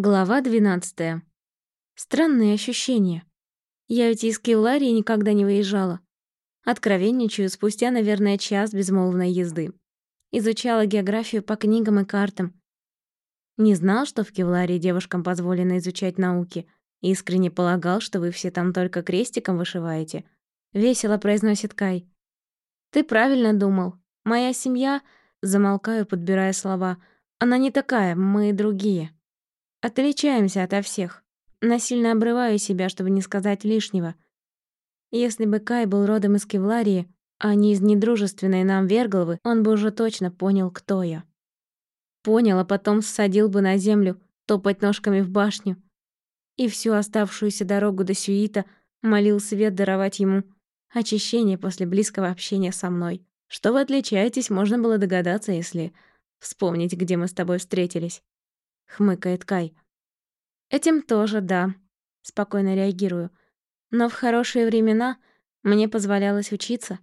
Глава 12. Странные ощущения. Я ведь из Кевларии никогда не выезжала. Откровенничаю спустя, наверное, час безмолвной езды. Изучала географию по книгам и картам. Не знал, что в Кевларии девушкам позволено изучать науки. Искренне полагал, что вы все там только крестиком вышиваете. Весело произносит Кай. Ты правильно думал. Моя семья... Замолкаю, подбирая слова. Она не такая, мы другие. Отличаемся ото всех. Насильно обрываю себя, чтобы не сказать лишнего. Если бы Кай был родом из Кевларии, а не из недружественной нам Верголовы, он бы уже точно понял, кто я. Понял, а потом ссадил бы на землю, топать ножками в башню. И всю оставшуюся дорогу до Сюита молил свет даровать ему очищение после близкого общения со мной. Что вы отличаетесь, можно было догадаться, если вспомнить, где мы с тобой встретились хмыкает Кай. Этим тоже, да, спокойно реагирую. Но в хорошие времена мне позволялось учиться,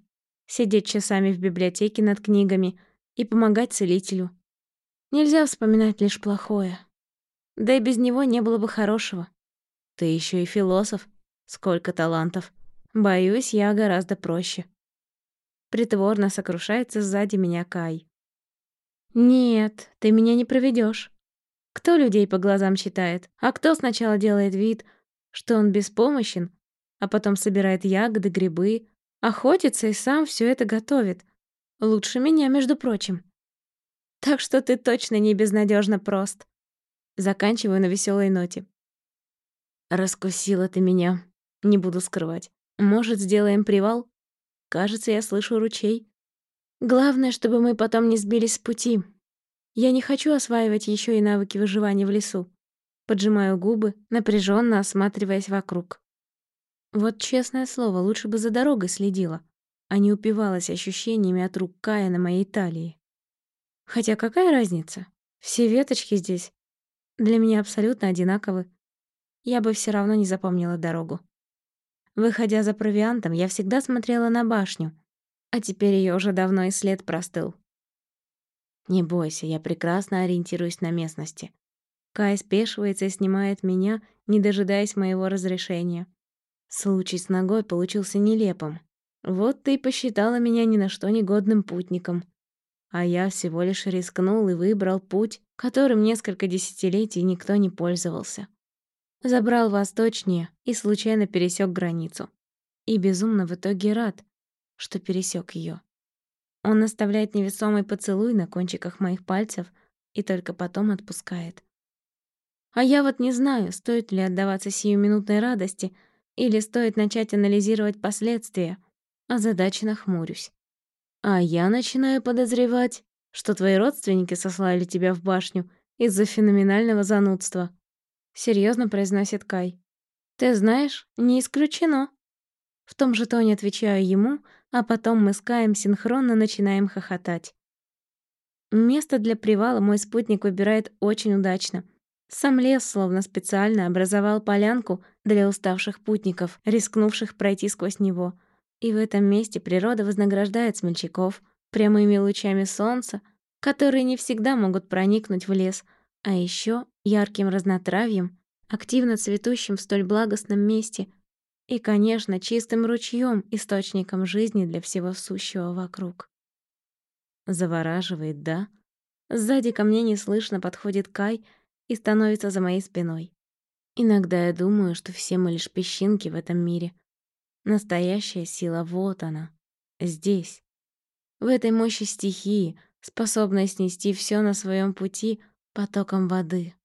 сидеть часами в библиотеке над книгами и помогать целителю. Нельзя вспоминать лишь плохое. Да и без него не было бы хорошего. Ты еще и философ. Сколько талантов. Боюсь, я гораздо проще. Притворно сокрушается сзади меня Кай. Нет, ты меня не проведешь. Кто людей по глазам читает, а кто сначала делает вид, что он беспомощен, а потом собирает ягоды, грибы, охотится и сам все это готовит. Лучше меня, между прочим. Так что ты точно не безнадежно прост. Заканчиваю на веселой ноте. Раскусила ты меня, не буду скрывать. Может, сделаем привал? Кажется, я слышу ручей. Главное, чтобы мы потом не сбились с пути. Я не хочу осваивать еще и навыки выживания в лесу. Поджимаю губы, напряженно осматриваясь вокруг. Вот честное слово, лучше бы за дорогой следила, а не упивалась ощущениями от рук Кая на моей талии. Хотя какая разница? Все веточки здесь для меня абсолютно одинаковы. Я бы все равно не запомнила дорогу. Выходя за провиантом, я всегда смотрела на башню, а теперь ее уже давно и след простыл. Не бойся, я прекрасно ориентируюсь на местности. Кай спешивается и снимает меня, не дожидаясь моего разрешения. Случай с ногой получился нелепым. Вот ты и посчитала меня ни на что негодным путником. А я всего лишь рискнул и выбрал путь, которым несколько десятилетий никто не пользовался. Забрал восточнее и случайно пересек границу. И безумно в итоге рад, что пересек ее. Он оставляет невесомый поцелуй на кончиках моих пальцев и только потом отпускает. А я вот не знаю, стоит ли отдаваться сиюминутной радости или стоит начать анализировать последствия, а задачи нахмурюсь. А я начинаю подозревать, что твои родственники сослали тебя в башню из-за феноменального занудства. Серьезно произносит Кай. Ты знаешь, не исключено. В том же тоне отвечаю ему, а потом мы с Каем синхронно начинаем хохотать. Место для привала мой спутник выбирает очень удачно. Сам лес словно специально образовал полянку для уставших путников, рискнувших пройти сквозь него. И в этом месте природа вознаграждает смельчаков прямыми лучами солнца, которые не всегда могут проникнуть в лес, а еще ярким разнотравьем, активно цветущим в столь благостном месте, и, конечно, чистым ручьем, источником жизни для всего сущего вокруг. Завораживает, да? Сзади ко мне неслышно подходит Кай и становится за моей спиной. Иногда я думаю, что все мы лишь песчинки в этом мире. Настоящая сила вот она, здесь. В этой мощи стихии, способной снести все на своем пути потоком воды.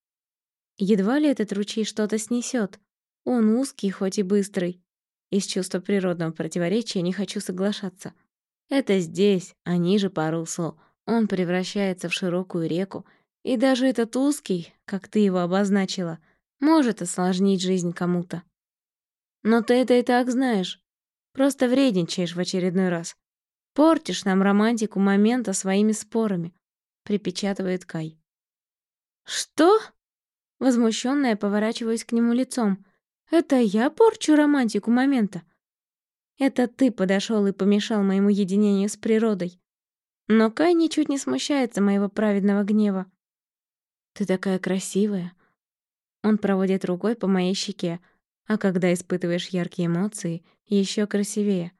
Едва ли этот ручей что-то снесет, он узкий, хоть и быстрый. Из чувства природного противоречия не хочу соглашаться. Это здесь, а ниже по руслу, он превращается в широкую реку, и даже этот узкий, как ты его обозначила, может осложнить жизнь кому-то. Но ты это и так знаешь. Просто вредничаешь в очередной раз. Портишь нам романтику момента своими спорами, припечатывает Кай. Что? Возмущённая поворачиваюсь к нему лицом. Это я порчу романтику момента. Это ты подошел и помешал моему единению с природой. Но Кай ничуть не смущается моего праведного гнева. Ты такая красивая. Он проводит рукой по моей щеке, а когда испытываешь яркие эмоции, еще красивее.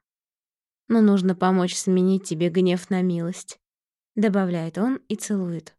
Но нужно помочь сменить тебе гнев на милость, добавляет он и целует.